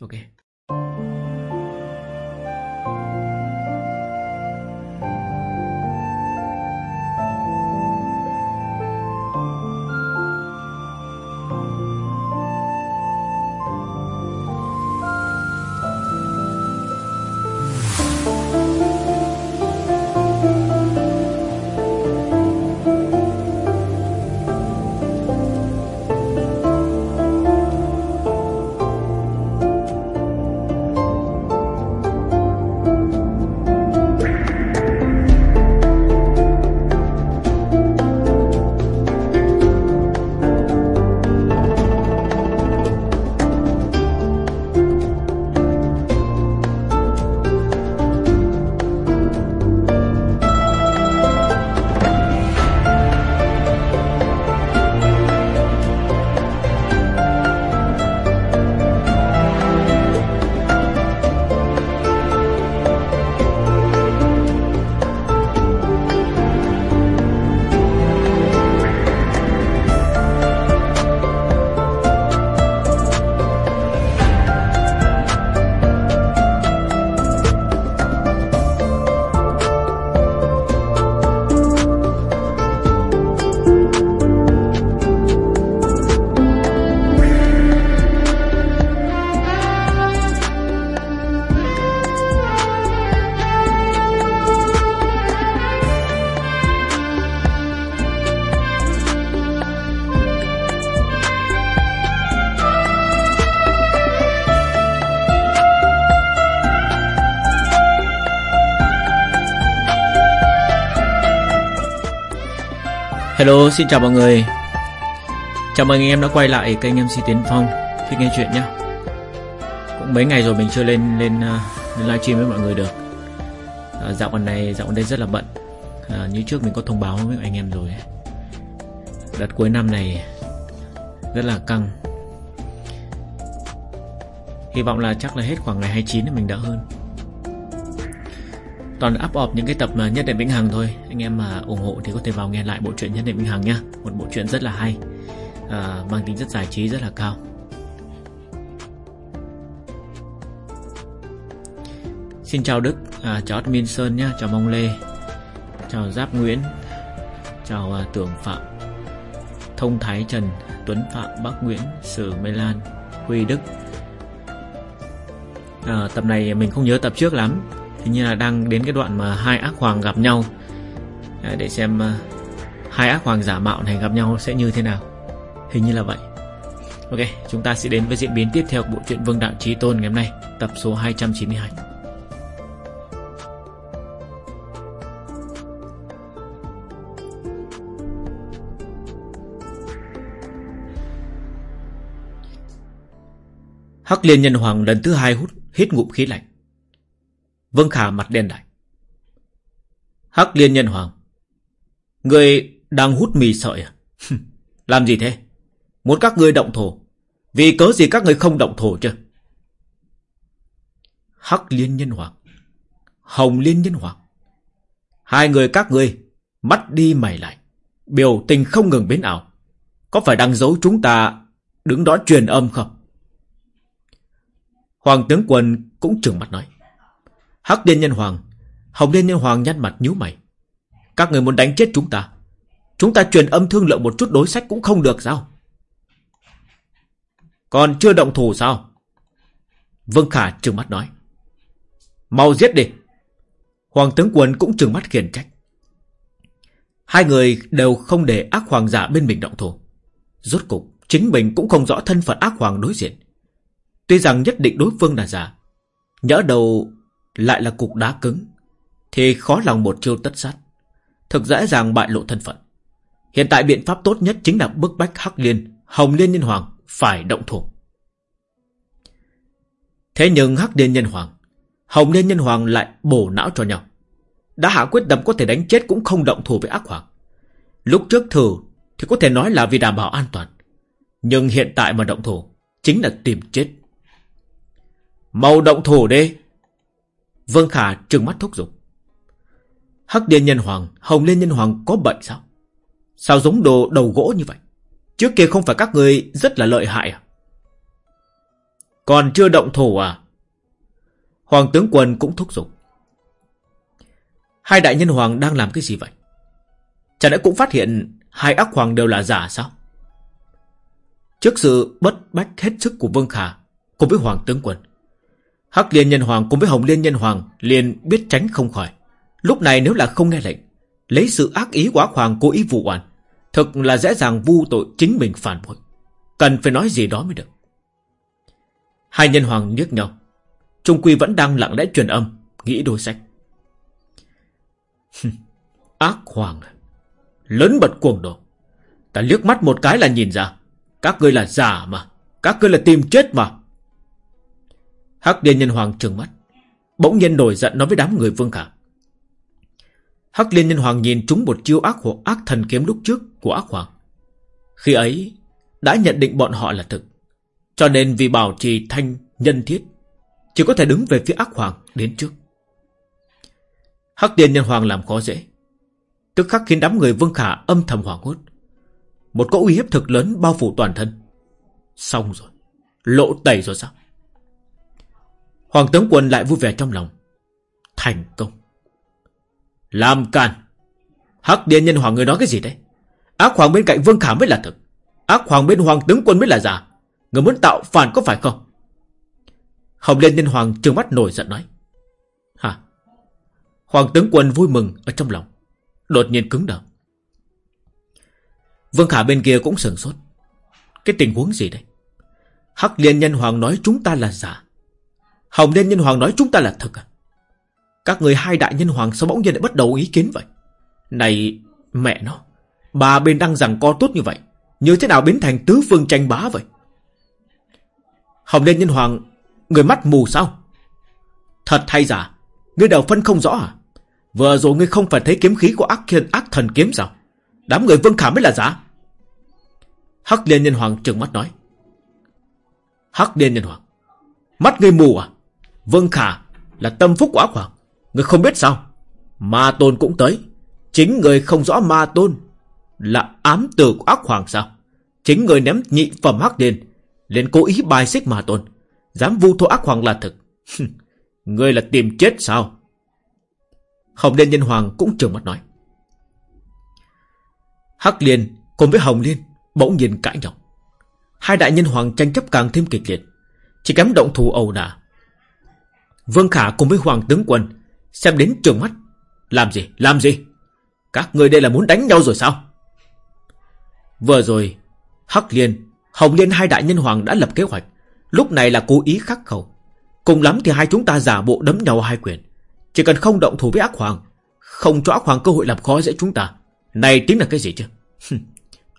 Ok. Hello, xin chào mọi người. Chào mừng anh em đã quay lại kênh MC Tiến Phong Thích nghe chuyện nhé. Cũng mấy ngày rồi mình chưa lên lên, uh, lên livestream với mọi người được. À, Dạo gần này, dạo gần đây rất là bận. À, Như trước mình có thông báo với anh em rồi Đợt cuối năm này Rất là căng. Hy vọng là chắc là hết khoảng ngày 29 thì mình đỡ hơn toàn up up những cái tập mà nhất định vĩnh hằng thôi. Anh em mà ủng hộ thì có thể vào nghe lại bộ truyện nhất định vĩnh hằng nhá. Một bộ truyện rất là hay à, mang tính rất giải trí rất là cao. Xin chào đức à, chào admin sơn nhá chào mong lê chào giáp nguyễn chào à, tưởng phạm thông thái trần tuấn phạm bắc nguyễn sử mê lan huy đức. À, tập này mình không nhớ tập trước lắm. Hình như là đang đến cái đoạn mà hai ác hoàng gặp nhau. À, để xem à, hai ác hoàng giả mạo này gặp nhau sẽ như thế nào. Hình như là vậy. Ok, chúng ta sẽ đến với diễn biến tiếp theo của bộ truyện Vương Đạo Trí Tôn ngày hôm nay Tập số 292 Hắc Liên Nhân Hoàng lần thứ hai hút hít ngụm khí lạnh. Vương Khả mặt đen lại. Hắc liên nhân hoàng. Người đang hút mì sợi à? Làm gì thế? Muốn các ngươi động thổ. Vì cớ gì các người không động thổ chứ? Hắc liên nhân hoàng. Hồng liên nhân hoàng. Hai người các ngươi mắt đi mày lại. Biểu tình không ngừng biến ảo. Có phải đang giấu chúng ta đứng đó truyền âm không? Hoàng tướng quân cũng trừng mặt nói. Hắc Liên Nhân Hoàng. Hồng Liên Nhân Hoàng nhăn mặt nhíu mày. Các người muốn đánh chết chúng ta Chúng ta truyền âm thương lượng một chút đối sách cũng không được sao? Còn chưa động thủ sao? Vương Khả trừng mắt nói. Mau giết đi. Hoàng tướng quân cũng trừng mắt khiển trách. Hai người đều không để ác hoàng giả bên mình động thủ. Rốt cục, Chính mình cũng không rõ thân phận ác hoàng đối diện. Tuy rằng nhất định đối phương là giả, Nhỡ đầu lại là cục đá cứng, thì khó lòng một chiêu tất sát. Thực dễ dàng bại lộ thân phận. Hiện tại biện pháp tốt nhất chính là bức bách Hắc Liên, Hồng Liên Nhân Hoàng phải động thủ. Thế nhưng Hắc Liên Nhân Hoàng, Hồng Liên Nhân Hoàng lại bổ não cho nhau. Đã hạ quyết tâm có thể đánh chết cũng không động thủ với ác hoàng. Lúc trước thử thì có thể nói là vì đảm bảo an toàn. Nhưng hiện tại mà động thủ chính là tìm chết. Mau động thủ đi! Vương Khả trừng mắt thúc giục. Hắc Điên Nhân Hoàng, Hồng Liên Nhân Hoàng có bệnh sao? Sao giống đồ đầu gỗ như vậy? Trước kia không phải các người rất là lợi hại à? Còn chưa động thủ à? Hoàng tướng quân cũng thúc giục. Hai đại nhân hoàng đang làm cái gì vậy? Chả lẽ cũng phát hiện hai ác hoàng đều là giả sao? Trước sự bất bách hết sức của Vương Khả cùng với Hoàng tướng quân, Hắc Liên Nhân Hoàng cùng với Hồng Liên Nhân Hoàng liền biết tránh không khỏi. Lúc này nếu là không nghe lệnh, lấy sự ác ý quá hoàng cố ý vụ oan, thực là dễ dàng vu tội chính mình phản bội. Cần phải nói gì đó mới được. Hai nhân hoàng nhếch nhau. Trung Quy vẫn đang lặng lẽ truyền âm, nghĩ đôi sách. ác hoàng? À, lớn bật cuồng đồ. Ta liếc mắt một cái là nhìn ra. Các ngươi là giả mà. Các ngươi là tìm chết mà. Hắc Liên Nhân Hoàng trừng mắt. Bỗng nhiên nổi giận nói với đám người Vương Khả. Hắc Liên Nhân Hoàng nhìn chúng một chiêu ác hộ ác thần kiếm lúc trước của ác hoàng. Khi ấy, đã nhận định bọn họ là thực. Cho nên vì bảo trì thanh nhân thiết, chỉ có thể đứng về phía ác hoàng đến trước. Hắc Liên Nhân Hoàng làm khó dễ. Tức khắc khiến đám người Vương Khả âm thầm hoảng hốt. Một cỗ uy hiếp thực lớn bao phủ toàn thân. Xong rồi. Lộ tẩy rồi sao? Hoàng tướng quân lại vui vẻ trong lòng. Thành công. Làm can. Hắc Điên Nhân Hoàng người nói cái gì đấy? Ác Hoàng bên cạnh Vương Khả mới là thực. Ác Hoàng bên Hoàng tướng quân mới là giả. Người muốn tạo phản có phải không? Hồng Liên Nhân Hoàng trừng mắt nổi giận nói. Hả? Hoàng tướng quân vui mừng ở trong lòng. Đột nhiên cứng đờ. Vương Khả bên kia cũng sừng sốt. Cái tình huống gì đây? Hắc Liên Nhân Hoàng nói chúng ta là giả. Hồng Liên Nhân Hoàng nói chúng ta là thật. à? Các người hai đại nhân hoàng sao bỗng nhiên lại bắt đầu ý kiến vậy? Này, mẹ nó, ba bên đang rằng co tốt như vậy, như thế nào biến thành tứ phương tranh bá vậy? Hồng Liên Nhân Hoàng, người mắt mù sao? Thật hay giả, ngươi đầu phân không rõ à? Vừa rồi ngươi không phải thấy kiếm khí của ác thiên ác thần kiếm sao? Đám người Vương Khả mới là giả. Hắc Liên Nhân Hoàng trừng mắt nói. Hắc Liên Nhân Hoàng, mắt ngươi mù à? Vương Khả là tâm phúc của ác hoàng. Người không biết sao? Ma Tôn cũng tới. Chính người không rõ Ma Tôn là ám tử của ác hoàng sao? Chính người ném nhị phẩm hắc điền lên cố ý bài xích Ma Tôn. Dám vu thô ác hoàng là thực. người là tìm chết sao? Hồng Liên Nhân Hoàng cũng trường mắt nói. Hắc Liên cùng với Hồng Liên bỗng nhiên cãi nhau. Hai đại nhân hoàng tranh chấp càng thêm kịch liệt. Chỉ kém động thù ầu đả. Vương Khả cùng với Hoàng tướng quân xem đến trường mắt. Làm gì? Làm gì? Các người đây là muốn đánh nhau rồi sao? Vừa rồi, Hắc Liên, Hồng Liên hai đại nhân hoàng đã lập kế hoạch. Lúc này là cố ý khắc khẩu. Cùng lắm thì hai chúng ta giả bộ đấm nhau hai quyền. Chỉ cần không động thủ với ác hoàng, không cho ác hoàng cơ hội làm khó dễ chúng ta. Này tính là cái gì chứ?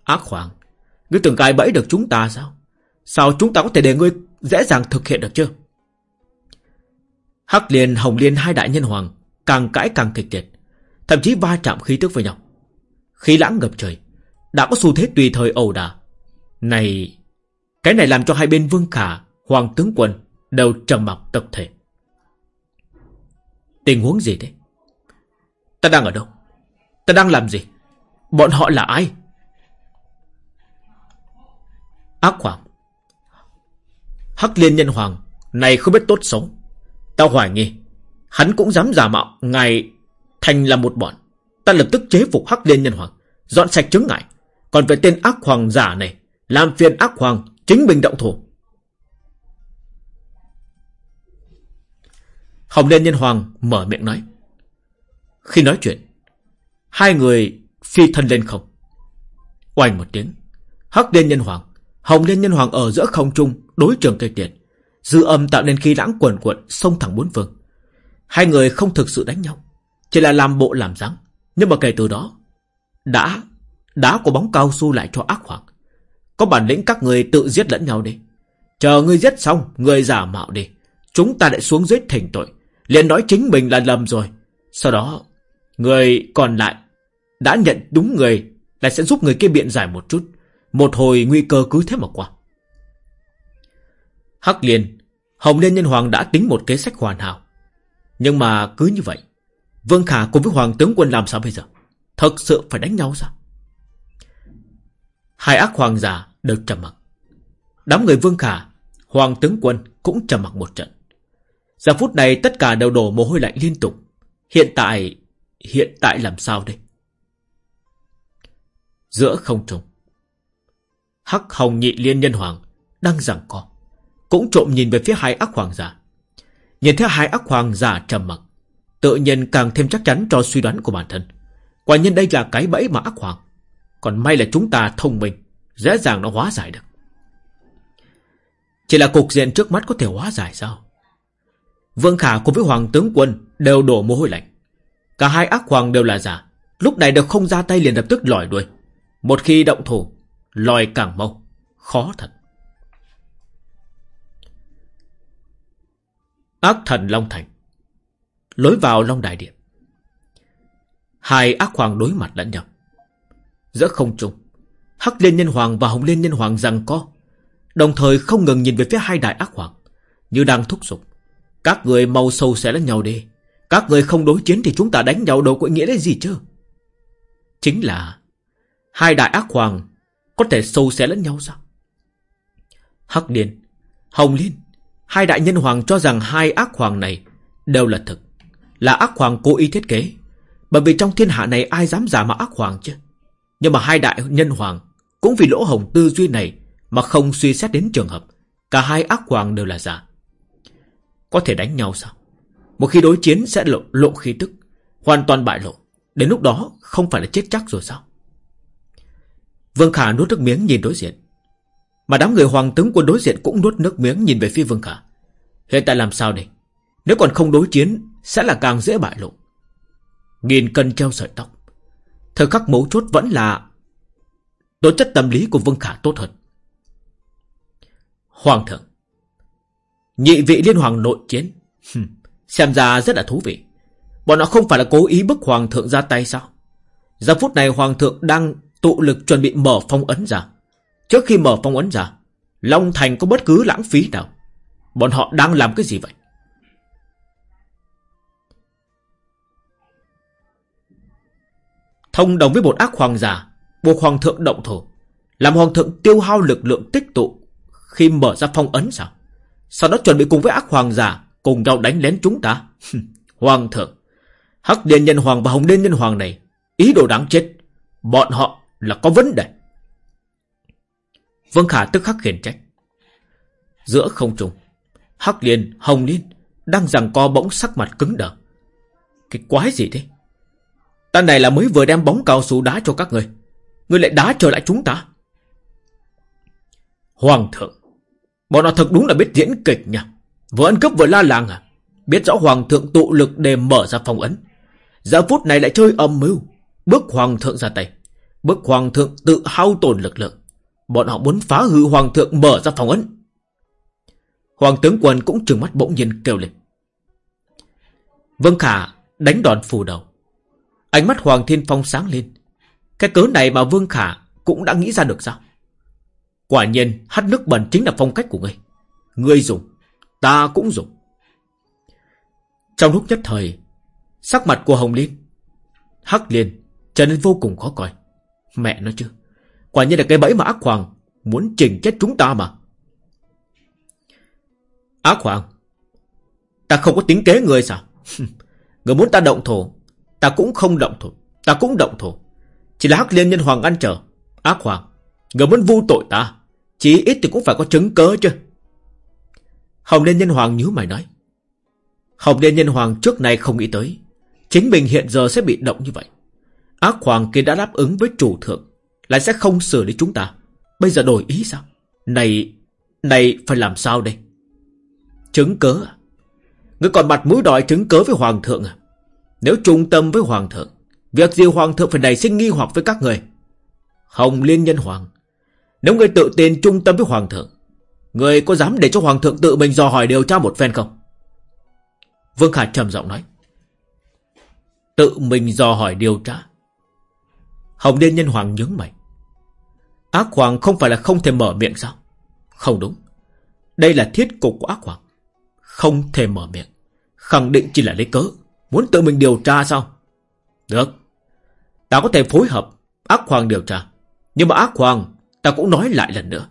ác hoàng, ngươi tưởng cài bẫy được chúng ta sao? Sao chúng ta có thể để ngươi dễ dàng thực hiện được chưa? Hắc Liên, Hồng Liên hai đại nhân hoàng càng cãi càng kịch liệt, thậm chí va chạm khí tức với nhau. Khí lãng ngập trời, đã có xu thế tùy thời ẩu đả. Này, cái này làm cho hai bên Vương Khả, Hoàng tướng quân đều trầm mặc tập thể. Tình huống gì thế? Ta đang ở đâu? Ta đang làm gì? Bọn họ là ai? Ác Hoàng Hắc Liên Nhân Hoàng Này không biết tốt xấu tao hoài nghi, Hắn cũng dám giả mạo Ngài thành là một bọn. Ta lập tức chế phục Hắc Liên Nhân Hoàng, Dọn sạch chứng ngại. Còn về tên ác hoàng giả này, Làm phiền ác hoàng chính mình động thủ. Hồng Liên Nhân Hoàng mở miệng nói, Khi nói chuyện, Hai người phi thân lên không? Oanh một tiếng, Hắc Liên Nhân Hoàng, Hồng Liên Nhân Hoàng ở giữa không trung Đối trường cây tiền. Dư âm tạo nên khí lãng quần quận Xông thẳng bốn phương. Hai người không thực sự đánh nhau Chỉ là làm bộ làm dáng. Nhưng mà kể từ đó Đã Đã có bóng cao su lại cho ác hoàng Có bản lĩnh các người tự giết lẫn nhau đi. Chờ ngươi giết xong Người giả mạo đi. Chúng ta lại xuống dưới thỉnh tội. Liền nói chính mình là lầm rồi. Sau đó Người còn lại Đã nhận đúng người Lại sẽ giúp người kia biện giải một chút. Một hồi nguy cơ cứ thế mà qua. Hắc Liên, Hồng Liên Nhân Hoàng đã tính một kế sách hoàn hảo. Nhưng mà cứ như vậy, Vương Khả cùng với Hoàng tướng quân làm sao bây giờ? Thật sự phải đánh nhau sao? Hai ác hoàng giả đều trầm mặc. Đám người Vương Khả, Hoàng tướng quân cũng trầm mặc một trận. Giờ phút này tất cả đều đổ mồ hôi lạnh liên tục. Hiện tại, hiện tại làm sao đây? Giữa không trung, Hắc Hồng Nhị Liên Nhân Hoàng đang giằng co, cũng trộm nhìn về phía hai ác hoàng giả. Nhìn thấy hai ác hoàng giả trầm mặc, tự nhiên càng thêm chắc chắn cho suy đoán của bản thân. Quả nhiên đây là cái bẫy mà ác hoàng. Còn may là chúng ta thông minh, dễ dàng nó hóa giải được. Chỉ là cục diện trước mắt có thể hóa giải sao? Vương Khả cùng với Hoàng tướng quân đều đổ mồ hôi lạnh. Cả hai ác hoàng đều là giả, lúc này đều không ra tay liền lập tức lòi đuôi. Một khi động thủ, lòi càng mau, khó thật. Ác thần Long Thành. Lối vào Long Đại Điện. Hai ác hoàng đối mặt lẫn nhau. Giữa không trung, Hắc Liên Nhân Hoàng và Hồng Liên Nhân Hoàng rằng co, Đồng thời không ngừng nhìn về phía hai đại ác hoàng, Như đang thúc giục. Các người mau sâu xé lẫn nhau đi. Các người không đối chiến thì chúng ta đánh nhau đâu có nghĩa là gì chứ? Chính là, Hai đại ác hoàng Có thể sâu xé lẫn nhau sao? Hắc Liên, Hồng Liên Hai đại nhân hoàng cho rằng hai ác hoàng này Đều là thực Là ác hoàng cố ý thiết kế. Bởi vì trong thiên hạ này ai dám giả mà ác hoàng chứ? Nhưng mà hai đại nhân hoàng Cũng vì lỗ hồng tư duy này Mà không suy xét đến trường hợp Cả hai ác hoàng đều là giả. Có thể đánh nhau sao? Một khi đối chiến sẽ lộ, lộ khí tức Hoàn toàn bại lộ. Đến lúc đó không phải là chết chắc rồi sao? Vương Khả nuốt nước miếng nhìn đối diện. Mà đám người hoàng tướng quân đối diện cũng nuốt nước miếng nhìn về phía Vương Khả. Hiện tại làm sao đây? Nếu còn không đối chiến, Sẽ là càng dễ bại lộ. Nghìn cân treo sợi tóc. Thời khắc mấu chốt vẫn là Tố chất tâm lý của Vương Khả tốt hơn. Hoàng thượng, Nhị vị liên hoàng nội chiến. Xem ra rất là thú vị. Bọn họ không phải là cố ý bức hoàng thượng ra tay sao? Giờ phút này hoàng thượng đang tụ lực chuẩn bị mở phong ấn ra. Trước khi mở phong ấn ra, Long Thành có bất cứ lãng phí nào. Bọn họ đang làm cái gì vậy? Thông đồng với một ác hoàng giả, Buộc hoàng thượng động thổ, Làm hoàng thượng tiêu hao lực lượng tích tụ Khi mở ra phong ấn sao? Sau đó chuẩn bị cùng với ác hoàng giả Cùng nhau đánh lén chúng ta. Hoàng thượng, Hắc Điền Nhân Hoàng và Hồng Điền Nhân Hoàng này, Ý đồ đáng chết. Bọn họ là có vấn đề. Vương Khả tức khắc khiển trách. Giữa không trung Hắc Liên, Hồng Liên Đang giằng co bỗng sắc mặt cứng đờ. Cái quái gì thế? Ta này là mới vừa đem bóng cao su đá cho các người. Người lại đá trở lại chúng ta. Hoàng thượng Bọn họ thật đúng là biết diễn kịch nha. Vừa ăn cướp vừa la làng à? Biết rõ hoàng thượng tụ lực để mở ra phòng ấn. Giờ phút này lại chơi âm mưu. Bước hoàng thượng ra tay. Bước hoàng thượng tự hao tổn lực lượng. Bọn họ muốn phá hư hoàng thượng mở ra phòng ấn. Hoàng tướng quân cũng trừng mắt bỗng nhiên kêu lên. Vân Khả đánh đòn phù đầu. Ánh mắt Hoàng Thiên Phong sáng lên. Cái cớ này mà Vương Khả cũng đã nghĩ ra được sao? Quả nhiên, hắt nước bẩn chính là phong cách của ngươi. Ngươi dùng, Ta cũng dùng. Trong lúc nhất thời, Sắc mặt của Hồng Liên, Hắc Liên trở nên vô cùng khó coi. Mẹ nói chứ? Quả nhiên là cái bẫy mà ác hoàng Muốn trình chết chúng ta mà. Ác hoàng, Ta không có tính kế người sao? Người muốn ta động thổ, Ta cũng không động thổ, Ta cũng động thổ. Chỉ là Hắc Liên Nhân Hoàng ăn trở. Ác hoàng, Người muốn vu tội ta, Chỉ ít thì cũng phải có chứng cớ chứ. Hồng Liên Nhân Hoàng nhíu mày nói. Hồng Liên Nhân Hoàng trước nay không nghĩ tới. Chính mình hiện giờ sẽ bị động như vậy. Ác Hoàng kia đã đáp ứng với chủ thượng. Lại sẽ không xử lý chúng ta. Bây giờ đổi ý sao? Này Này phải làm sao đây? Chứng cớ à? Ngươi còn mặt mũi đòi chứng cớ với Hoàng thượng à? Nếu trung tâm với Hoàng thượng, Việc gì Hoàng thượng phải nảy sinh nghi hoặc với các người? Hồng Liên Nhân Hoàng, Nếu ngươi tự tin trung tâm với Hoàng thượng, Người có dám để cho Hoàng thượng tự mình dò hỏi điều tra một phen không? Vương Khả trầm giọng nói, Tự mình dò hỏi điều tra. Hồng Liên Nhân Hoàng nhớ mày. Ác Hoàng không phải là không thể mở miệng sao? Không đúng. Đây là thiết cục của ác Hoàng Không thể mở miệng. Khẳng định chỉ là lấy cớ. Muốn tự mình điều tra sao? Được. Ta có thể phối hợp ác Hoàng điều tra. Nhưng mà ác Hoàng Ta cũng nói lại lần nữa.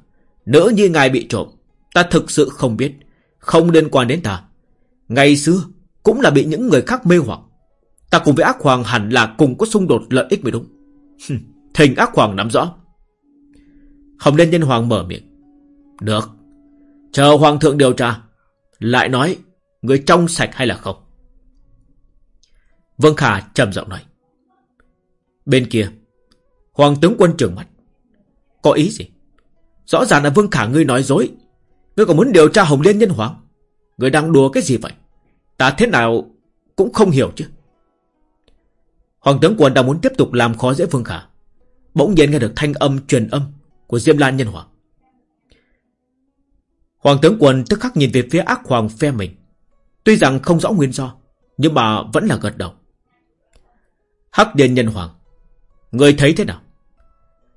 Nữa như ngài bị trộm, Ta thực sự không biết. Không liên quan đến ta. Ngày xưa cũng là bị những người khác mê hoặc. Ta cùng với ác hoàng hẳn là cùng có xung đột lợi ích mới đúng. Thình ác hoàng nắm rõ. Hồng Liên Nhân Hoàng mở miệng. Được. Chờ Hoàng thượng điều tra, Lại nói Người trong sạch hay là không. Vân Khả trầm giọng nói. Bên kia, Hoàng tướng quân trưởng mặt. Có ý gì? Rõ ràng là Vương Khả ngươi nói dối. Ngươi còn muốn điều tra Hồng Liên Nhân Hoàng? Ngươi đang đùa cái gì vậy? Ta thế nào cũng không hiểu chứ. Hoàng tướng quân đang muốn tiếp tục làm khó dễ Vương Khả. Bỗng nhiên nghe được thanh âm, truyền âm Của Diêm Lan Nhân Hoàng. Hoàng tướng quân tức khắc nhìn về phía ác hoàng phe mình. Tuy rằng không rõ nguyên do, Nhưng mà vẫn là gật đầu. Hắc Điền Nhân Hoàng, Người thấy thế nào?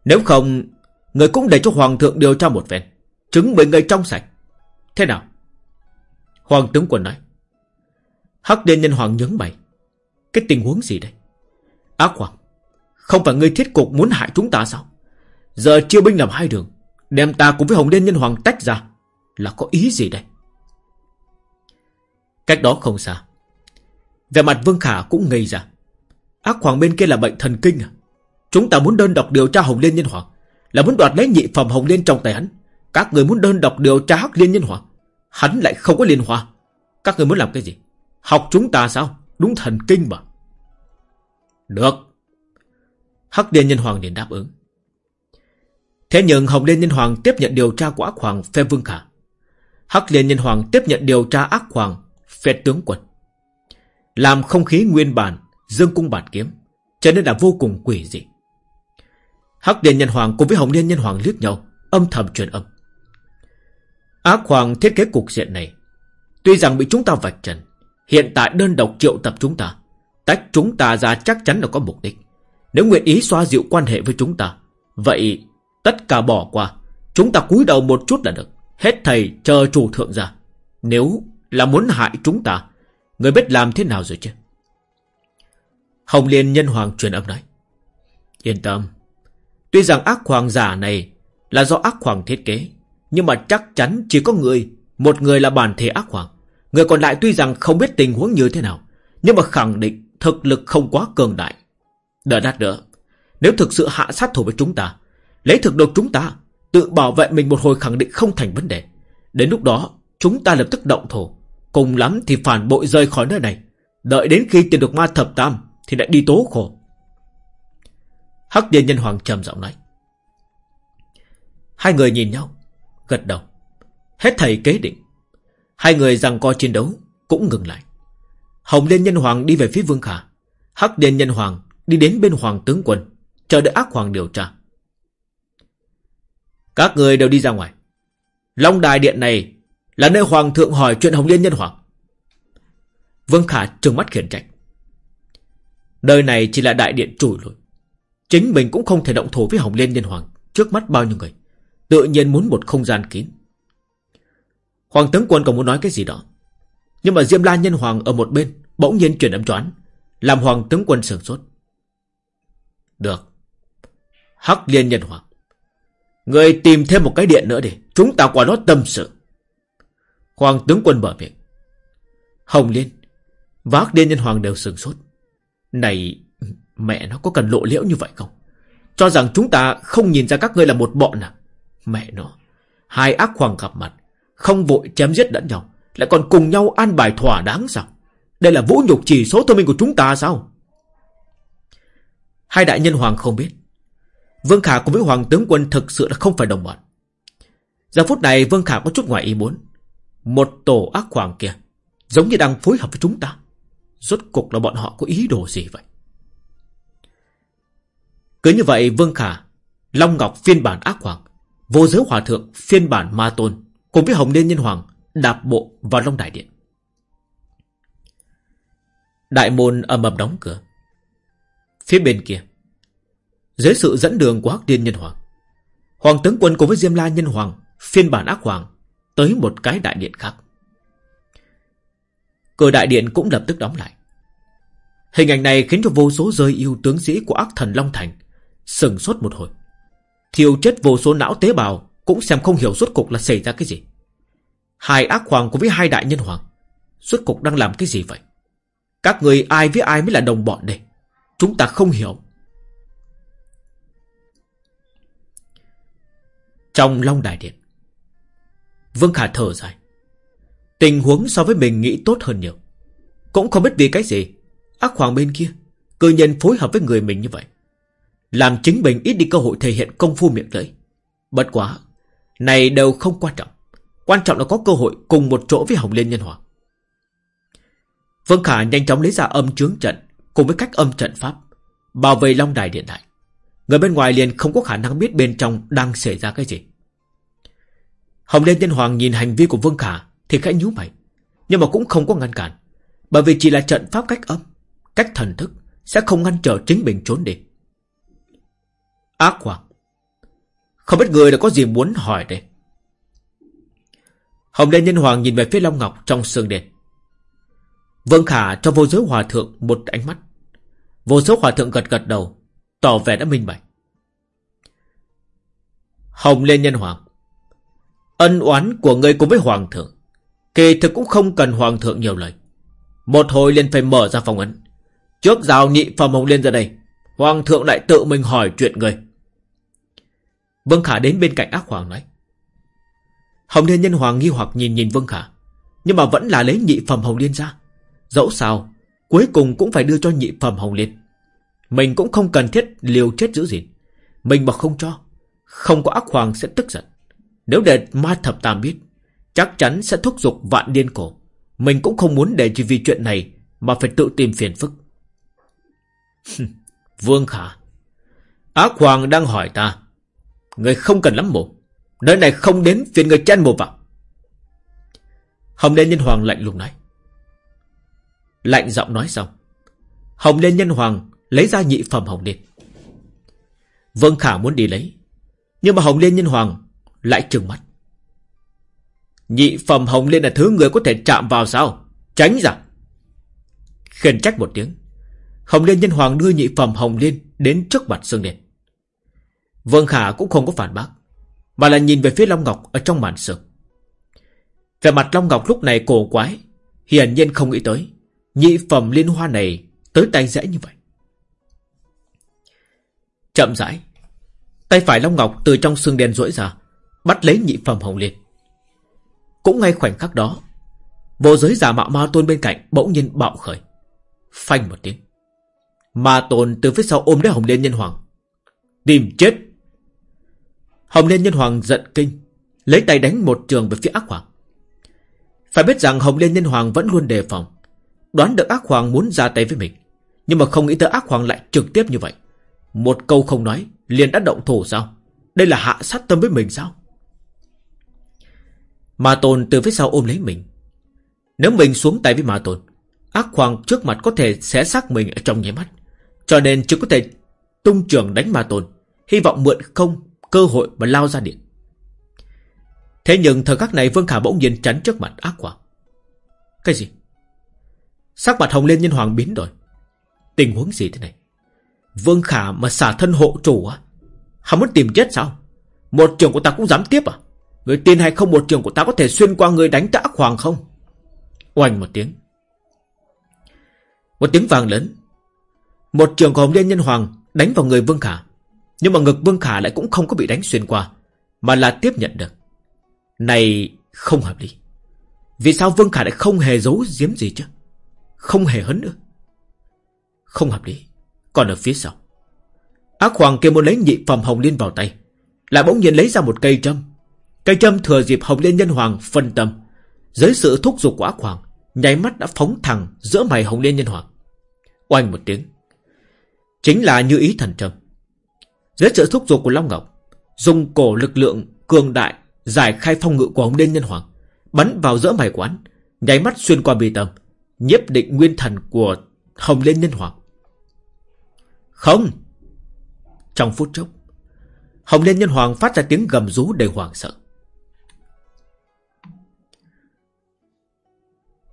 Nếu không, Người cũng để cho Hoàng thượng điều tra một phen, Chứng minh người trong sạch. Thế nào? Hoàng tướng quân nói. Hắc Điền Nhân Hoàng nhấn mày. Cái tình huống gì đây? Ác Hoàng Không phải ngươi thiết cục muốn hại chúng ta sao? Giờ chia binh làm hai đường, Đem ta cùng với Hồng Liên Nhân Hoàng tách ra, Là có ý gì đây? Cách đó không xa Về mặt Vương Khả cũng ngây ra. Ác Hoàng bên kia là bệnh thần kinh à? Chúng ta muốn đơn độc điều tra Hồng Liên Nhân Hoàng, Là muốn đoạt lấy nhị phẩm Hồng Liên trong tay hắn. Các người muốn đơn độc điều tra Hắc Liên Nhân Hoàng, Hắn lại không có liên hoa. Các người muốn làm cái gì? Học chúng ta sao? Đúng thần kinh mà. Được. Hắc Liên Nhân Hoàng liền đáp ứng. Thế nhưng Hồng Liên Nhân Hoàng tiếp nhận điều tra của ác hoàng Phê Vương Khả. Hắc Liên Nhân Hoàng tiếp nhận điều tra ác hoàng Phê tướng quân. Làm không khí nguyên bản, Dương cung bản kiếm, Cho nên là vô cùng quỷ dị. Hắc Liên Nhân Hoàng cùng với Hồng Liên Nhân Hoàng liếc nhau, Âm thầm truyền âm. Ác Hoàng thiết kế cục diện này, Tuy rằng bị chúng ta vạch trần, Hiện tại đơn độc triệu tập chúng ta Tách chúng ta ra chắc chắn là có mục đích. Nếu nguyện ý xoa dịu quan hệ với chúng ta, Vậy tất cả bỏ qua. Chúng ta cúi đầu một chút là được. Hết thầy chờ chủ thượng ra. Nếu là muốn hại chúng ta, Người biết làm thế nào rồi chứ? Hồng Liên Nhân Hoàng truyền âm nói, Yên tâm. Tuy rằng ác hoàng giả này Là do ác hoàng thiết kế, Nhưng mà chắc chắn chỉ có người, Một người là bản thể ác hoàng. Người còn lại tuy rằng không biết tình huống như thế nào, Nhưng mà khẳng định thực lực không quá cường đại. Đợi đắt nữa, Nếu thực sự hạ sát thủ với chúng ta, Lấy thực lực chúng ta, Tự bảo vệ mình một hồi khẳng định không thành vấn đề. Đến lúc đó, Chúng ta lập tức động thổ Cùng lắm thì phản bội rời khỏi nơi này. Đợi đến khi tìm được ma thập tam Thì lại đi tố khổ. Hắc địa Nhân Hoàng trầm giọng nói. Hai người nhìn nhau, Gật đầu. Hết thầy kế định. Hai người rằng co chiến đấu Cũng ngừng lại. Hồng Liên Nhân Hoàng đi về phía Vương Khả, Hắc Điên Nhân Hoàng đi đến bên Hoàng tướng quân, Chờ đợi ác hoàng điều tra. Các người đều đi ra ngoài. Long đài điện này Là nơi Hoàng thượng hỏi chuyện Hồng Liên Nhân Hoàng. Vương Khả trừng mắt khiển trách. Nơi này chỉ là đại điện trùi lùi. Chính mình cũng không thể động thổ với Hồng Liên Nhân Hoàng Trước mắt bao nhiêu người, Tự nhiên muốn một không gian kín. Hoàng tướng quân còn muốn nói cái gì đó? Nhưng mà Diêm La Nhân Hoàng ở một bên, Bỗng nhiên chuyển âm choán, Làm Hoàng tướng quân sửng sốt. Được. Hắc Liên Nhân Hoàng, Người tìm thêm một cái điện nữa đi, Chúng ta qua đó tâm sự. Hoàng tướng quân mở miệng. Hồng Liên Và Hắc Liên Nhân Hoàng đều sửng sốt. Này, Mẹ nó có cần lộ liễu như vậy không? Cho rằng chúng ta không nhìn ra các ngươi là một bọn à? Mẹ nó, Hai ác hoàng gặp mặt, Không vội chém giết lẫn nhau. Lại còn cùng nhau an bài thỏa đáng sao? Đây là vũ nhục chỉ số thông minh của chúng ta sao? Hai đại nhân hoàng không biết. Vương Khả cùng với hoàng tướng quân thực sự là không phải đồng bọn. Giờ phút này Vương Khả có chút ngoài ý muốn. Một tổ ác hoàng kia Giống như đang phối hợp với chúng ta. Rốt cục là bọn họ có ý đồ gì vậy? Cứ như vậy Vương Khả, Long Ngọc phiên bản ác hoàng, Vô giới hòa thượng phiên bản ma tôn Cùng với Hồng Liên Nhân Hoàng Đạp bộ vào Long Đại Điện Đại môn ầm ầm đóng cửa Phía bên kia, Dưới sự dẫn đường của Hắc Điên Nhân Hoàng Hoàng tướng quân cùng với Diêm La Nhân Hoàng Phiên bản ác hoàng Tới một cái đại điện khác Cửa đại điện cũng lập tức đóng lại Hình ảnh này khiến cho vô số rơi yêu tướng sĩ của ác thần Long Thành Sừng sốt một hồi. Thiêu chết vô số não tế bào cũng xem không hiểu rốt cục là xảy ra cái gì. Hai ác hoàng cùng với hai đại nhân hoàng. Suốt cục đang làm cái gì vậy? Các người ai với ai mới là đồng bọn đây? Chúng ta không hiểu. Trong Long Đại Điện, Vương Khả thở dài. Tình huống so với mình nghĩ tốt hơn nhiều. Cũng không biết vì cái gì, Ác hoàng bên kia Cư nhân phối hợp với người mình như vậy. Làm chính mình ít đi cơ hội thể hiện công phu miệng lưỡi. Bất quá, Này đều không quan trọng. Quan trọng là có cơ hội cùng một chỗ với Hồng Liên Nhân Hoàng Vương Khả nhanh chóng lấy ra âm chướng trận Cùng với cách âm trận pháp, Bảo vệ Long Đài Điện Đại. Người bên ngoài liền không có khả năng biết bên trong Đang xảy ra cái gì. Hồng Liên Nhân Hoàng nhìn hành vi của Vương Khả Thì khẽ nhíu mày, Nhưng mà cũng không có ngăn cản, Bởi vì chỉ là trận pháp cách âm, Cách thần thức Sẽ không ngăn trở chính mình trốn đi. Ác Hoàng, Không biết người đã có gì muốn hỏi đây? Hồng Liên Nhân Hoàng nhìn về phía Long Ngọc trong sương đèn. Vương Khả cho vô giới hòa thượng một ánh mắt. Vô giới hòa thượng gật gật đầu, Tỏ vẻ đã minh bạch. Hồng Liên Nhân Hoàng, Ân oán của người cùng với Hoàng thượng, Kỳ thực cũng không cần Hoàng thượng nhiều lời. Một hồi liền phải mở ra phòng ấn. Trước rào nhị phòng Hồng Liên ra đây, Hoàng thượng lại tự mình hỏi chuyện người. Vương Khả đến bên cạnh ác hoàng nói Hồng Liên Nhân Hoàng nghi hoặc nhìn nhìn Vương Khả. Nhưng mà vẫn là lấy nhị phẩm Hồng Liên ra. Dẫu sao, Cuối cùng cũng phải đưa cho nhị phẩm Hồng Liên. Mình cũng không cần thiết liều chết giữ gìn. Mình mà không cho, Không có ác hoàng sẽ tức giận. Nếu để ma thập tam biết, Chắc chắn sẽ thúc giục vạn điên cổ. Mình cũng không muốn để chỉ vì chuyện này Mà phải tự tìm phiền phức. Vương Khả, Ác hoàng đang hỏi ta. Người không cần lắm mồm. Nơi này không đến phiền người chen mồm vào Hồng Liên Nhân Hoàng lạnh lùng nói. Lạnh giọng nói xong, Hồng Liên Nhân Hoàng lấy ra nhị phẩm Hồng Liên Vương Khả muốn đi lấy, Nhưng mà Hồng Liên Nhân Hoàng lại trừng mắt. Nhị phẩm Hồng Liên là thứ người có thể chạm vào sao? Tránh ra. Khiển trách một tiếng, Hồng Liên Nhân Hoàng đưa nhị phẩm Hồng Liên Đến trước mặt Sương Đền Vương Khả cũng không có phản bác. Mà là nhìn về phía Long Ngọc Ở trong màn sương. Về mặt Long Ngọc lúc này cổ quái, Hiển nhiên không nghĩ tới, Nhị phẩm liên hoa này Tới tay dễ như vậy. Chậm rãi, Tay phải Long Ngọc từ trong xương đen rỗi ra, Bắt lấy nhị phẩm hồng liên. Cũng ngay khoảnh khắc đó, Vô giới giả mạo ma tôn bên cạnh Bỗng nhiên bạo khởi, Phanh một tiếng. Ma tôn từ phía sau ôm lấy hồng liên nhân hoàng, Tìm chết Hồng liên nhân hoàng giận kinh, Lấy tay đánh một trường về phía ác hoàng. Phải biết rằng Hồng liên nhân hoàng vẫn luôn đề phòng, Đoán được ác hoàng muốn ra tay với mình, Nhưng mà không nghĩ tới ác hoàng lại trực tiếp như vậy. Một câu không nói, liền đã động thủ sao? Đây là hạ sát tâm với mình sao? Ma Tôn từ phía sau ôm lấy mình. Nếu mình xuống tay với Ma Tôn, Ác hoàng trước mặt có thể xé xác mình ở trong nháy mắt, Cho nên chỉ có thể tung trường đánh Ma Tôn, Hy vọng mượn không cơ hội mà lao ra điện. Thế nhưng thời khắc này Vương Khả bỗng nhiên chắn trước mặt ác hoàng Cái gì? Sắc mặt hồng lên nhân hoàng biến đổi. Tình huống gì thế này? Vương Khả mà xả thân hộ chủ á? Hắn muốn tìm chết sao? Một trường của ta cũng dám tiếp à? Người tin hay không một trường của ta có thể xuyên qua người đánh ta ác hoàng không? Oanh một tiếng. Một tiếng vàng lớn. Một trường của Hồng Liên Nhân Hoàng Đánh vào người Vương Khả. Nhưng mà ngực Vương Khả lại cũng không có bị đánh xuyên qua, Mà là tiếp nhận được. Này, không hợp lý. Vì sao Vương Khả lại không hề giấu giếm gì chứ? Không hề hấn nữa. Không hợp lý. Còn ở phía sau. Ác hoàng kia muốn lấy nhị phẩm hồng liên vào tay. Lại bỗng nhiên lấy ra một cây châm. Cây châm thừa dịp hồng liên nhân hoàng phân tâm. Dưới sự thúc giục của ác hoàng, Nháy mắt đã phóng thẳng giữa mày hồng liên nhân hoàng. Oanh một tiếng. Chính là như ý thần châm. Dưới sự thúc giục của Long Ngọc Dùng cổ lực lượng cường đại Giải khai phong ngự của hồng liên nhân hoàng Bắn vào giữa mày quán Nháy mắt xuyên qua bì tầng nhiếp định nguyên thần của Hồng Liên Nhân Hoàng. Không! Trong phút chốc, Hồng Liên Nhân Hoàng phát ra tiếng gầm rú đầy hoảng sợ.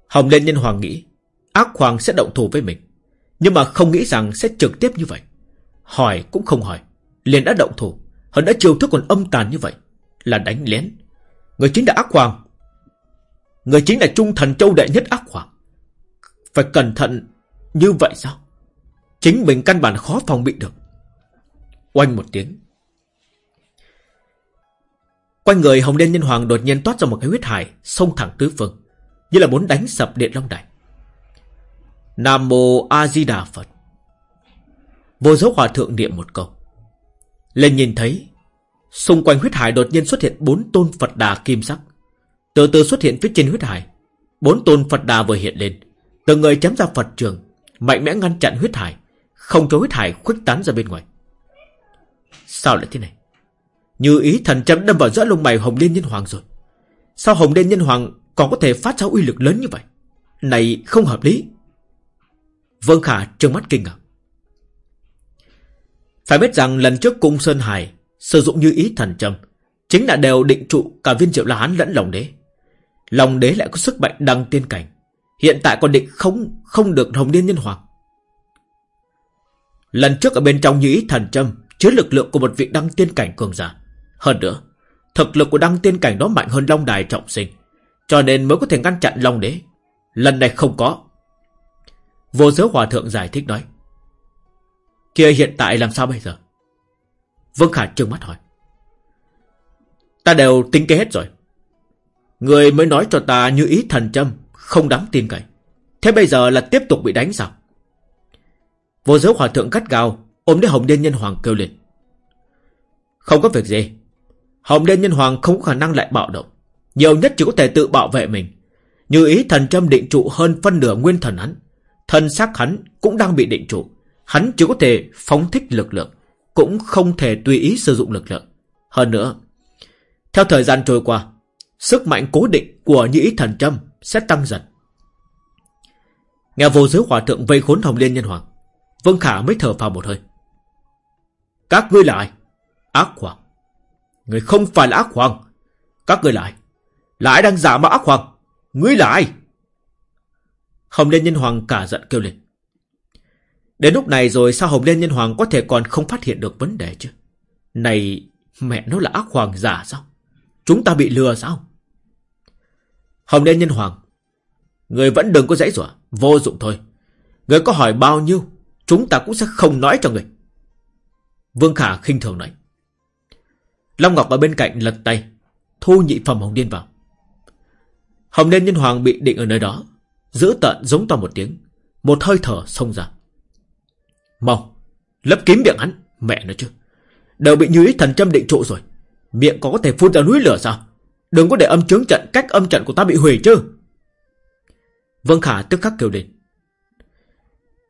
Hồng Liên Nhân Hoàng nghĩ ác hoàng sẽ động thủ với mình. Nhưng mà không nghĩ rằng sẽ trực tiếp như vậy. Hỏi cũng không hỏi. Liền đã động thủ. Hắn đã chiều thức còn âm tàn như vậy. Là đánh lén. Người chính là ác hoàng. Người chính là trung thần châu đệ nhất ác hoàng Phải cẩn thận như vậy sao Chính mình căn bản khó phòng bị được Oanh một tiếng Quanh người Hồng Đen Nhân Hoàng đột nhiên toát ra một cái huyết hải Xông thẳng tứ phương, Như là muốn đánh sập điện long đài Nam Mô A Di Đà Phật Vô dấu hòa thượng niệm một câu lên nhìn thấy, Xung quanh huyết hải đột nhiên xuất hiện bốn tôn Phật đà kim sắc. Từ từ xuất hiện phía trên huyết hải, Bốn tôn Phật đà vừa hiện lên. Từng người chém ra Phật trường, Mạnh mẽ ngăn chặn huyết hải, Không cho huyết hải khuếch tán ra bên ngoài. Sao lại thế này? Như ý thần chấm đâm vào giữa lông mày Hồng Liên Nhân Hoàng rồi. Sao Hồng Liên Nhân Hoàng còn có thể phát ra uy lực lớn như vậy? Này không hợp lý. Vương Khả trừng mắt kinh ngạc. Phải biết rằng lần trước cung Sơn Hải Sử dụng như ý thần châm, Chính là đều định trụ cả viên triệu la hán lẫn lòng đế. Lòng đế lại có sức mạnh đăng tiên cảnh, Hiện tại còn định không không được hồng liên nhân hoàng. Lần trước ở bên trong như ý thần châm Chứa lực lượng của một vị đăng tiên cảnh cường giả. Hơn nữa, Thực lực của đăng tiên cảnh đó mạnh hơn Long Đài trọng sinh, Cho nên mới có thể ngăn chặn Long Đế. Lần này không có. Vô giới hòa thượng giải thích nói Kia hiện tại làm sao bây giờ? Vương Khả trừng mắt hỏi. Ta đều tính kế hết rồi. Người mới nói cho ta như ý thần châm, Không đáng tin cậy. Thế bây giờ là tiếp tục bị đánh sao? Vô giới hòa thượng cắt gào Ôm lấy Hồng Đen Nhân Hoàng kêu lên. Không có việc gì. Hồng Đen Nhân Hoàng không có khả năng lại bạo động. Nhiều nhất chỉ có thể tự bảo vệ mình. Như ý thần châm định trụ hơn phân nửa nguyên thần hắn, Thân xác hắn cũng đang bị định trụ. Hắn chỉ có thể phóng thích lực lượng, Cũng không thể tùy ý sử dụng lực lượng. Hơn nữa, Theo thời gian trôi qua, Sức mạnh cố định của nhĩ thần châm Sẽ tăng dần. Nghe vô giới hòa thượng vây khốn hồng liên nhân hoàng, Vương Khả mới thở vào một hơi. Các ngươi lại Ác hoàng. Người không phải là ác hoàng. Các ngươi lại Lại đang giả mạo ác hoàng? Ngươi là ai? Hồng Liên Nhân Hoàng cả giận kêu lên. Đến lúc này rồi sao Hồng Liên Nhân Hoàng có thể còn không phát hiện được vấn đề chứ? Này, mẹ nó là ác hoàng giả sao? Chúng ta bị lừa sao? Hồng Liên Nhân Hoàng, người vẫn đừng có dãy rủa vô dụng thôi. Người có hỏi bao nhiêu, chúng ta cũng sẽ không nói cho người. Vương Khả khinh thường nói. Long Ngọc ở bên cạnh lật tay, thu nhị phẩm Hồng Liên vào. Hồng Liên Nhân Hoàng bị định ở nơi đó, Giữ tận giống to một tiếng Một hơi thở xông ra Mau, Lấp kín miệng hắn. Mẹ nó chứ, Đều bị như ý thần châm định trụ rồi. Miệng có có thể phun ra núi lửa sao? Đừng có để âm chướng trận, cách âm trận của ta bị hủy chứ. Vân Khả tức khắc kêu lên.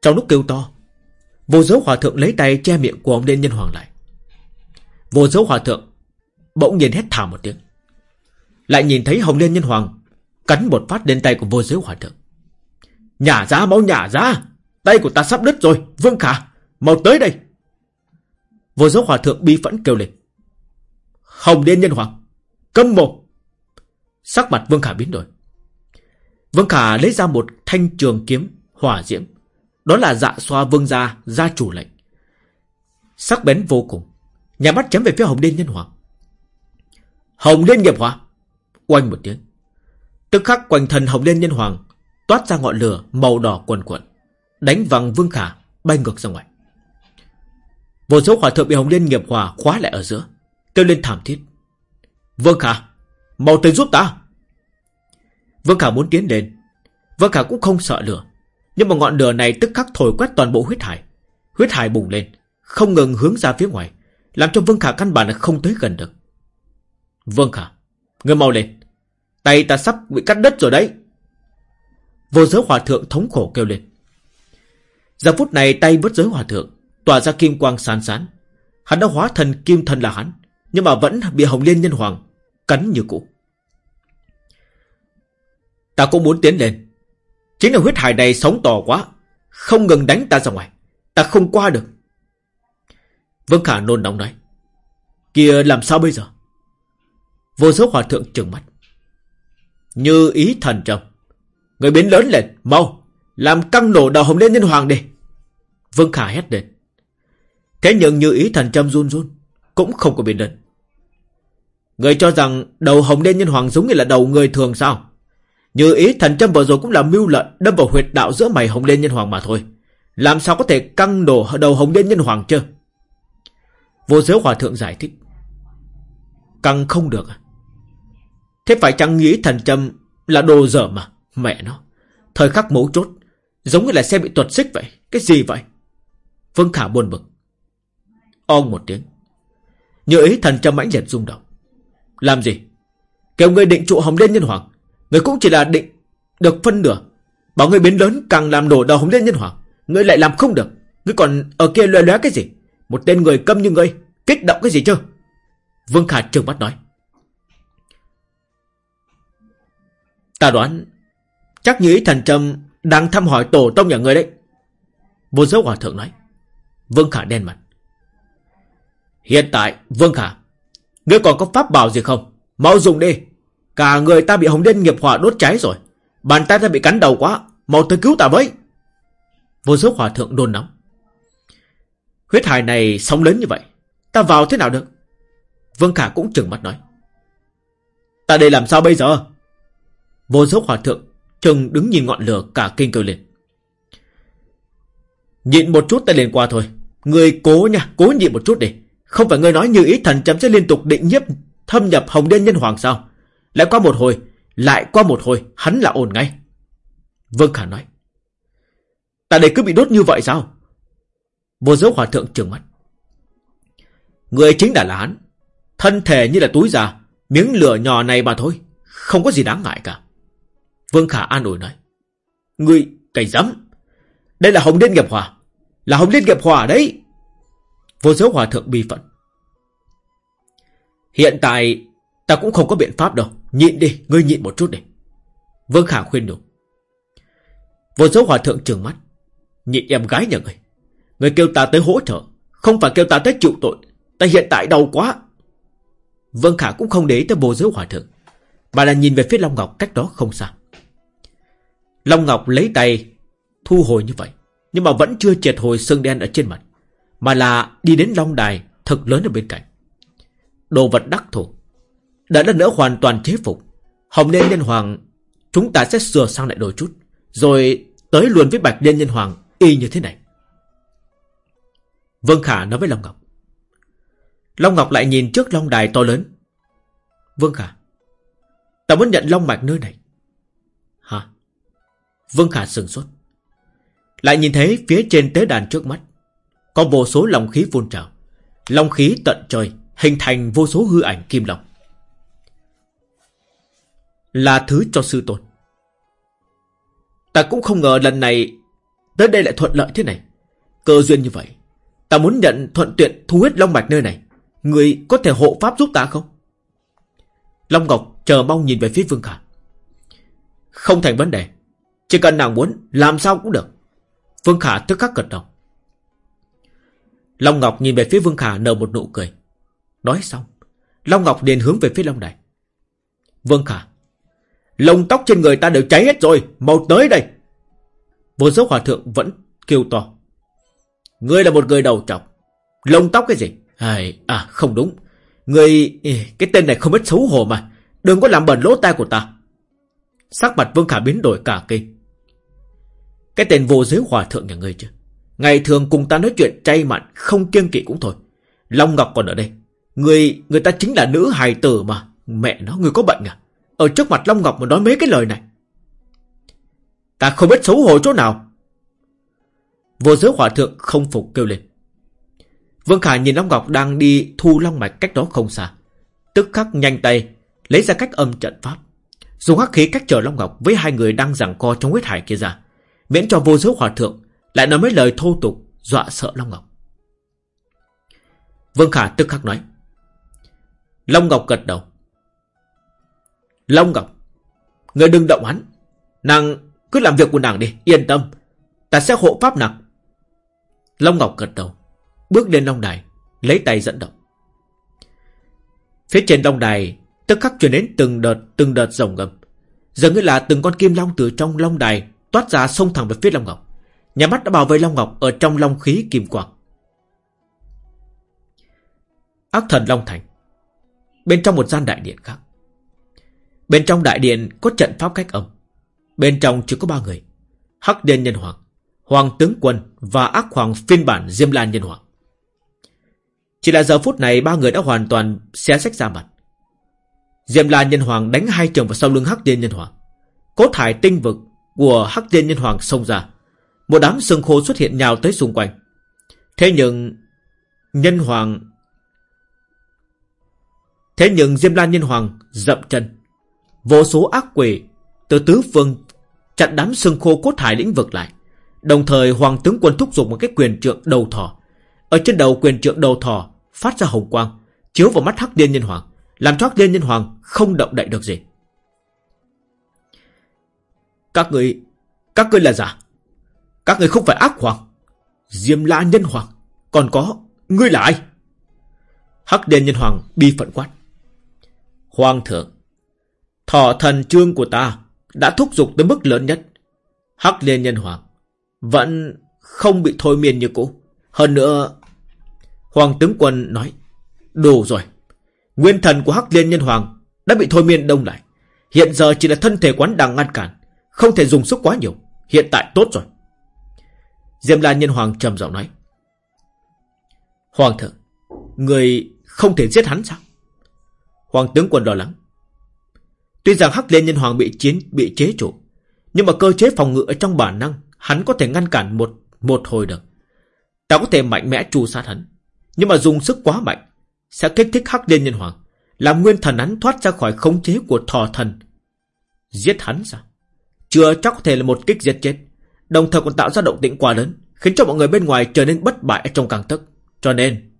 Trong lúc kêu to, Vô dấu hòa thượng lấy tay che miệng của ông lên nhân hoàng lại. Vô dấu hòa thượng Bỗng nhiên hét thảm một tiếng. Lại nhìn thấy Hồng Liên Nhân Hoàng Cắn một phát lên tay của vô giới hòa thượng. Nhả ra máu nhả ra! Tay của ta sắp đứt rồi Vương Khả. Mau tới đây. Vô giáo hòa thượng bi phẫn kêu lên. Hồng Liên Nhân Hoàng Câm mồm. Sắc mặt Vương Khả biến đổi. Vương Khả lấy ra một thanh trường kiếm Hỏa diễm. Đó là dạ xoa vương gia Gia chủ lệnh. Sắc bén vô cùng. Nhà mắt chém về phía Hồng Liên Nhân Hoàng. Hồng Liên nghiệp hỏa Oanh một tiếng. Tức khắc quanh thân Hồng Liên Nhân Hoàng toát ra ngọn lửa màu đỏ quần quần, đánh văng Vương Khả bay ngược ra ngoài. Vô số hỏa thượng bị Hồng Liên nghiệp hòa khóa lại ở giữa, kêu lên thảm thiết. Vương Khả, mau tới giúp ta. Vương Khả muốn tiến lên, Vương Khả cũng không sợ lửa, nhưng mà ngọn lửa này tức khắc thổi quét toàn bộ huyết hải, huyết hải bùng lên, không ngừng hướng ra phía ngoài, làm cho Vương Khả căn bản là không tới gần được. Vương Khả, ngươi mau lên, tay ta sắp bị cắt đứt rồi đấy. Vô giới hòa thượng thống khổ kêu lên. Giờ phút này tay vứt giới hòa thượng, tỏa ra kim quang sán sán. Hắn đã hóa thần kim thần là hắn, nhưng mà vẫn bị Hồng Liên Nhân Hoàng cắn như cũ. Ta cũng muốn tiến lên. Chính là huyết hải này sống to quá, không ngừng đánh ta ra ngoài. Ta không qua được. Vương Khả nôn nóng nói. Kìa làm sao bây giờ? Vô giới hòa thượng trừng mắt. Như ý thần trầm. Người biến lớn lên, mau, làm căng nổ đầu hồng lên nhân hoàng đi. Vương Khả hét lên. Thế nhưng như ý thần Châm run run, cũng không có biến đơn Người cho rằng đầu hồng đen nhân hoàng giống như là đầu người thường sao? Như ý thần châm vừa rồi cũng là mưu lận Đâm vào huyệt đạo giữa mày hồng đen nhân hoàng mà thôi Làm sao có thể căng nổ đầu hồng đen nhân hoàng chứ Vô giới hòa thượng giải thích Căng không được à Thế phải chăng nghĩ thần châm Là đồ dở mà Mẹ nó Thời khắc mấu chốt Giống như là xe bị tuột xích vậy. Cái gì vậy? Vương Khả buồn bực. Ông một tiếng. Như ý thần cho mãnh liệt rung động. Làm gì? Kêu người định trụ hồng liên nhân hoàng. Người cũng chỉ là định được phân nửa. Bảo người biến lớn càng làm đổ đầu hồng liên nhân hoàng. Người lại làm không được. Người còn ở kia loe loé cái gì? Một tên người câm như ngươi, Kích động cái gì chứ Vương Khả trừng mắt nói. Ta đoán, Chắc như ý thần trầm đang thăm hỏi tổ tông nhà người đấy. Vô dấu hòa thượng nói, Vương Khả đen mặt. Hiện tại, Vương Khả, Ngươi còn có pháp bảo gì không? Mau dùng đi. Cả người ta bị hồng đen nghiệp hỏa đốt cháy rồi. Bàn tay ta bị cắn đầu quá. Mau tới cứu ta với. Vô dấu hòa thượng đôn nóng. Huyết hải này sống lớn như vậy, Ta vào thế nào được? Vương Khả cũng trừng mắt nói. Ta đây làm sao bây giờ? Vô dấu hòa thượng Trừng đứng nhìn ngọn lửa cả kinh kêu lên. Nhịn một chút ta liền qua thôi. Người cố nha, Cố nhịn một chút đi. Không phải người nói như ý thần chấm sẽ liên tục định nhiếp, Thâm nhập hồng đen nhân hoàng sao? Lại qua một hồi, Lại qua một hồi, Hắn là ổn ngay. Vương Khả nói. Tại đây cứ bị đốt như vậy sao? Vô dấu hòa thượng trừng mắt. Người chính là hắn Thân thể như là túi già, Miếng lửa nhỏ này mà thôi. Không có gì đáng ngại cả. Vương Khả an ủi nói Ngươi cày dám Đây là Hồng Liên Nghiệp Hòa Là Hồng Liên Nghiệp Hòa đấy. Vô giới hòa thượng bi phận Hiện tại Ta cũng không có biện pháp đâu Nhịn đi, ngươi nhịn một chút đi. Vương Khả khuyên nhủ Vô giới hòa thượng trừng mắt Nhịn em gái nhà ngươi Ngươi kêu ta tới hỗ trợ Không phải kêu ta tới chịu tội Ta hiện tại đau quá. Vương Khả cũng không để ý tới vô giới hòa thượng Mà là nhìn về phía Long Ngọc cách đó không xa. Long Ngọc lấy tay Thu hồi như vậy, Nhưng mà vẫn chưa triệt hồi sương đen ở trên mặt, Mà là đi đến Long Đài Thật lớn ở bên cạnh. Đồ vật đắc thủ, Đã lần nữa hoàn toàn chế phục. Hồng Liên Nhân Hoàng, Chúng ta sẽ sửa sang lại đôi chút, Rồi tới luôn với Bạch Liên Nhân Hoàng Y như thế này. Vương Khả nói với Long Ngọc. Long Ngọc lại nhìn trước Long Đài to lớn. Vương Khả, Ta muốn nhận Long Mạch nơi này. Vương Khả sừng sốt. Lại nhìn thấy phía trên tế đàn trước mắt, Có vô số long khí phun trào. Long khí tận trời, Hình thành vô số hư ảnh kim long. Là thứ cho sư tôn. Ta cũng không ngờ lần này Tới đây lại thuận lợi thế này. Cơ duyên như vậy, Ta muốn nhận thuận tiện thu hết long mạch nơi này. Người có thể hộ pháp giúp ta không? Long Ngọc chờ mong nhìn về phía Vương Khả. Không thành vấn đề. Chỉ cần nàng muốn Làm sao cũng được. Vương Khả tức khắc gật đầu. Long Ngọc nhìn về phía Vương Khả nở một nụ cười. Nói xong Long Ngọc liền hướng về phía Long Đài. Vương Khả Lông tóc trên người ta đều cháy hết rồi Mau tới đây. Vô dấu hòa thượng vẫn kêu to. Ngươi là một người đầu trọc. Lông tóc cái gì? À, à không đúng. Người Cái tên này không biết xấu hổ mà. Đừng có làm bẩn lỗ tai của ta. Sắc mặt Vương Khả biến đổi cả kinh. Cái tên vô giới hòa thượng nhà ngươi chứ? Ngày thường cùng ta nói chuyện chay mặn Không kiêng kỵ cũng thôi. Long Ngọc còn ở đây. Người người ta chính là nữ hài tử mà. Mẹ nó người có bệnh à? Ở trước mặt Long Ngọc mà nói mấy cái lời này. Ta không biết xấu hổ chỗ nào. Vô giới hòa thượng không phục kêu lên. Vương Khả nhìn Long Ngọc đang đi thu long mạch cách đó không xa. Tức khắc nhanh tay, lấy ra cách âm trận pháp. Dùng hắc khí cách trở Long Ngọc với hai người đang giằng co trong huyết hải kia ra. Miễn cho vô giới hòa thượng lại nói mấy lời thô tục, dọa sợ Long Ngọc. Vương Khả tức khắc nói. Long Ngọc gật đầu. Long Ngọc, người đừng động hắn. Nàng cứ làm việc của nàng đi, yên tâm. Ta sẽ hộ pháp nàng. Long Ngọc gật đầu. Bước lên long đài Lấy tay dẫn động Phía trên long đài Tức khắc truyền đến từng đợt từng đợt rồng ngầm Dường như là từng con kim long từ trong long đài Toát ra xông thẳng về phía Long Ngọc Nhà mắt đã bảo vệ Long Ngọc Ở trong long khí kim quang Ác thần Long Thành Bên trong một gian đại điện khác Bên trong đại điện có trận pháp cách âm Bên trong chỉ có ba người. Hắc Điên Nhân Hoàng, Hoàng Tướng Quân và Ác Hoàng phiên bản Diêm Lan Nhân Hoàng. Chỉ là giờ phút này ba người đã hoàn toàn xé sách ra mặt. Diêm La Nhân Hoàng đánh hai trường vào sau lưng Hắc Tiên Nhân Hoàng. Cốt thải tinh vực của Hắc Tiên Nhân Hoàng xông ra. Một đám sương khô xuất hiện nhào tới xung quanh. Thế nhưng Nhân Hoàng, Thế nhưng Diêm La Nhân Hoàng dậm chân Vô số ác quỷ Từ tứ phương Chặn đám sương khô cốt thải lĩnh vực lại Đồng thời Hoàng tướng quân thúc giục một cái quyền trượng đầu thỏ Ở trên đầu quyền trượng đầu thỏ Phát ra hồng quang, Chiếu vào mắt Hắc Điên Nhân Hoàng làm cho Liên Nhân Hoàng không động đậy được gì. Các người Các người là giả. Các người không phải ác hoàng. Diêm La Nhân Hoàng, Còn có Ngươi là ai? Hắc liên Nhân Hoàng bi phận quát. Hoàng thượng, Thọ thần trương của ta Đã thúc giục tới mức lớn nhất. Hắc Liên Nhân Hoàng Vẫn không bị thôi miên như cũ. Hơn nữa, Hoàng tướng quân nói, Đủ rồi Nguyên thần của Hắc Liên Nhân Hoàng Đã bị thôi miên đông lại. Hiện giờ chỉ là thân thể quán đang ngăn cản, Không thể dùng sức quá nhiều. Hiện tại tốt rồi. Diêm La Nhân Hoàng trầm giọng nói. Hoàng thượng, Người không thể giết hắn sao? Hoàng tướng quân lo lắng. Tuy rằng Hắc Liên Nhân Hoàng bị chiến, bị chế trụ, Nhưng mà cơ chế phòng ngự ở trong bản năng, Hắn có thể ngăn cản một một hồi được. Ta có thể mạnh mẽ tru sát hắn, Nhưng mà dùng sức quá mạnh sẽ kích thích Hắc Liên Nhân Hoàng, Làm nguyên thần hắn thoát ra khỏi khống chế của thò thần. Giết hắn sao? Chưa chắc có thể là một kích giết chết. Đồng thời còn tạo ra động tĩnh quá lớn, Khiến cho mọi người bên ngoài trở nên bất bại trong càng tức. Cho nên,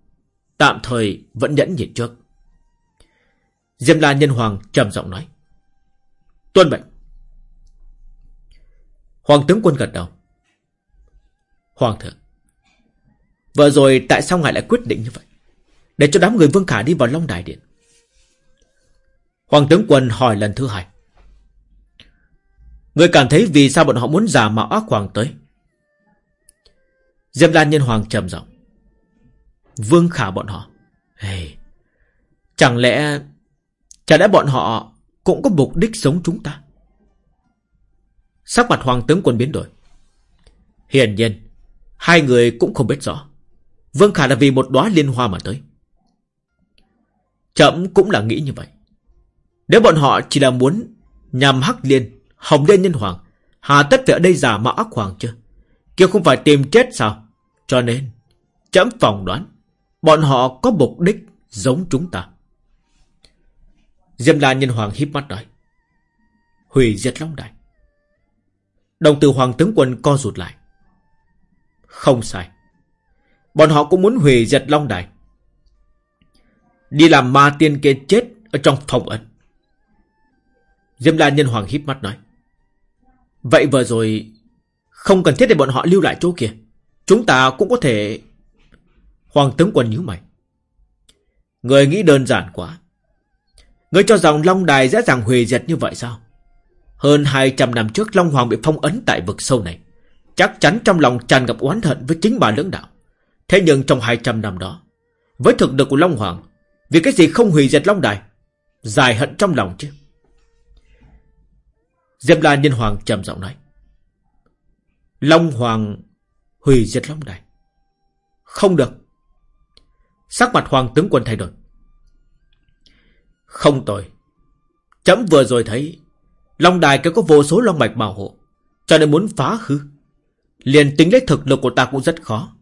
Tạm thời vẫn nhẫn nhịn trước. Diêm La Nhân Hoàng trầm giọng nói. Tuân mệnh. Hoàng tướng quân gật đầu. Hoàng thượng, Vừa rồi tại sao ngài lại quyết định như vậy? Để cho đám người Vương Khả đi vào Long Đài Điện. Hoàng tướng quân hỏi lần thứ hai. Người cảm thấy vì sao bọn họ muốn giả mạo ác hoàng tới? Diêm Lan Nhân Hoàng trầm giọng. Vương Khả bọn họ. Hey, Chẳng lẽ Chả lẽ bọn họ cũng có mục đích sống chúng ta? Sắc mặt Hoàng tướng quân biến đổi. Hiển nhiên Hai người cũng không biết rõ. Vương Khả là vì một đóa liên hoa mà tới. Chậm cũng là nghĩ như vậy. Nếu bọn họ chỉ là muốn Nhằm hắc liên, Hồng liên nhân hoàng, Hà tất phải ở đây giả mạo ác hoàng chưa? Kia không phải tìm chết sao? Cho nên, Chậm phỏng đoán, Bọn họ có mục đích giống chúng ta. Diêm La Nhân Hoàng híp mắt nói, Hủy diệt Long Đài. Đồng từ Hoàng tướng quân co rụt lại. Không sai. Bọn họ cũng muốn hủy diệt Long Đài. Đi làm ma tiên kia chết Ở trong phòng ẩn. Diêm La Nhân Hoàng híp mắt nói, Vậy vừa rồi Không cần thiết để bọn họ lưu lại chỗ kia. Chúng ta cũng có thể Hoàng tướng quân nhíu mày. Người nghĩ đơn giản quá. Người cho rằng Long Đài dễ dàng hủy diệt như vậy sao? Hơn 200 năm trước Long Hoàng bị phong ấn tại vực sâu này, Chắc chắn trong lòng tràn ngập oán hận với chính bà lưỡng đạo. Thế nhưng trong 200 năm đó, Với thực lực của Long Hoàng vì cái gì không hủy diệt Long Đài? Dài hận trong lòng chứ. Diệp La Nhân Hoàng trầm giọng nói, Long Hoàng hủy diệt Long Đài? Không được. Sắc mặt Hoàng tướng quân thay đổi. Không tội. Chấm vừa rồi thấy, Long đài kia có vô số long mạch bảo hộ, Cho nên muốn phá hư. Liền tính lấy thực lực của ta cũng rất khó.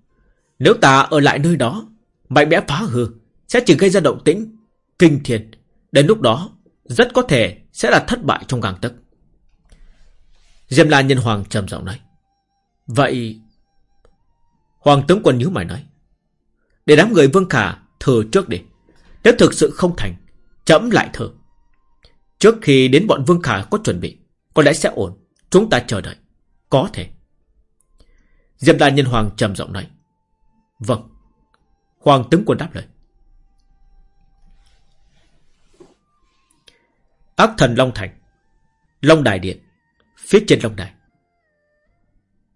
Nếu ta ở lại nơi đó, Mạnh mẽ phá hư. Sẽ chỉ gây ra động tĩnh, Kinh thiệt Đến lúc đó, Rất có thể sẽ là thất bại trong gang tức Diêm La Nhân Hoàng trầm giọng nói. Vậy, Hoàng tướng quân nhíu mày nói. Để đám người Vương Khả thử trước đi. Nếu thực sự không thành chậm lại thử Trước khi đến bọn Vương Khả có chuẩn bị, Có lẽ sẽ ổn. Chúng ta chờ đợi. Có thể. Diệp La Nhân Hoàng trầm giọng nói. Vâng. Hoàng tướng quân đáp lời. Ác thần Long Thành Long Đài Điện Phía trên Long Đài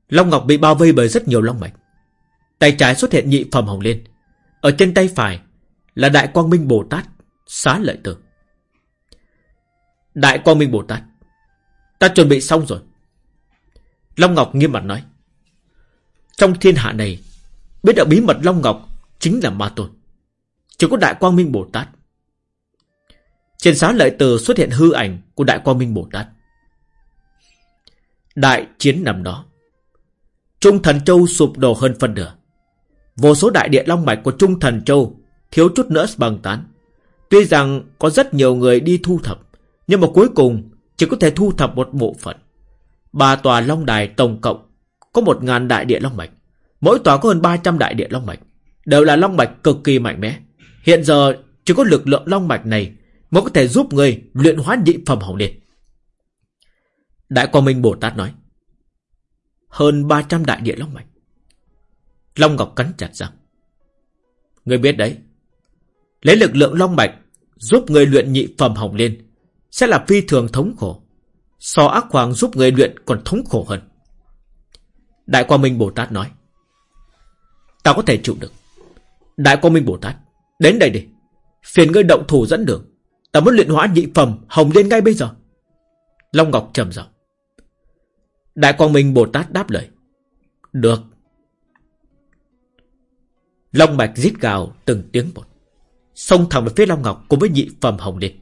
Long Ngọc bị bao vây bởi rất nhiều long mạch Tay trái xuất hiện nhị phẩm hồng lên Ở trên tay phải Là Đại Quang Minh Bồ Tát Xá lợi tử Đại Quang Minh Bồ Tát Ta chuẩn bị xong rồi. Long Ngọc nghiêm mặt nói. Trong thiên hạ này, biết được bí mật Long Ngọc chính là ma tôn. Chỉ có Đại Quang Minh Bồ Tát. Trên xá lợi từ xuất hiện hư ảnh của Đại Quang Minh Bồ Tát. Đại chiến năm đó. Trung Thần Châu sụp đổ hơn phân nửa. Vô số đại địa long mạch của Trung Thần Châu thiếu chút nữa bằng tán. Tuy rằng có rất nhiều người đi thu thập, nhưng mà cuối cùng chỉ có thể thu thập một bộ phận. Ba tòa long đài tổng cộng có một ngàn đại địa long mạch. Mỗi tòa có hơn 300 đại địa long mạch. Đều là long mạch cực kỳ mạnh mẽ. Hiện giờ chỉ có lực lượng long mạch này mới có thể giúp người luyện hóa nhị phẩm hồng liên. Đại Quang Minh Bồ Tát nói. Hơn 300 đại địa long mạch. Long Ngọc cắn chặt răng. Người biết đấy. Lấy lực lượng long mạch giúp người luyện nhị phẩm hồng liên sẽ là phi thường thống khổ. So ác hoàng giúp người luyện còn thống khổ hơn. Đại Quang Minh Bồ Tát nói. Ta có thể chịu được. Đại Quang Minh Bồ Tát, đến đây đi. Phiền ngươi động thủ dẫn đường. Ta muốn luyện hóa nhị phẩm hồng liên ngay bây giờ. Long Ngọc trầm giọng. Đại Quang Minh Bồ Tát đáp lời. Được. Long Bạch rít gào từng tiếng một. Xông thẳng về phía Long Ngọc cùng với nhị phẩm hồng liên.